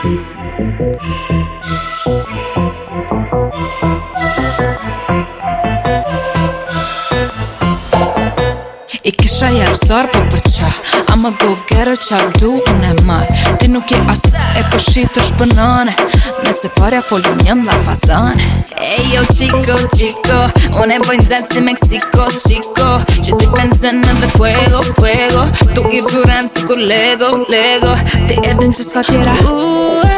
thank you I kisha jep sër për po për qa A më go gërë qa du unë e mërë Ti nuk je asë e për po të shpënane Nëse përja folën jëmë la fazane Ejo yo, qiko, qiko Unë e bojnë zëtë si Mexico, qiko Që ti penzën në dhe fuego, fuego Tu i dhuranë si kur lego, lego Ti erdin që s'ka tjera Uuuu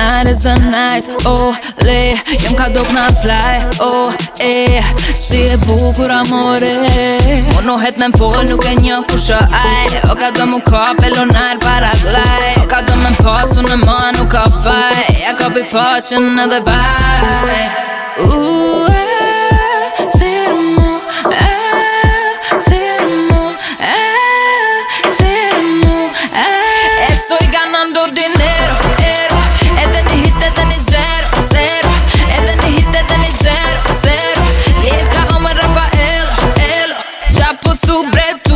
night is a night Oh, le, jem ka dok na fly Oh, e, si e bukur amore Monohet me mpol, nuk e një kusha aj O ka do mu ka pelonar para glaj O ka do me mpasu në ma nuk ka faj Ja ka pi edhe baj Uh, sobretudo.